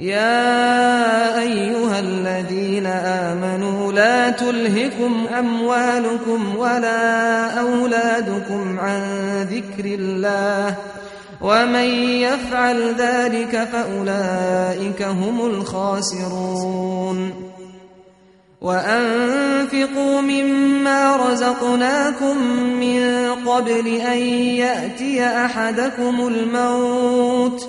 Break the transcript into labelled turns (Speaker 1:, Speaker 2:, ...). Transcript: Speaker 1: يا ايها الذين امنوا لا تلهكم اموالكم ولا اولادكم عن ذكر الله ومن يفعل ذلك فاولئك هم الخاسرون وأنفقوا مما رزقناكم من قبل أن يأتي أحدكم الموت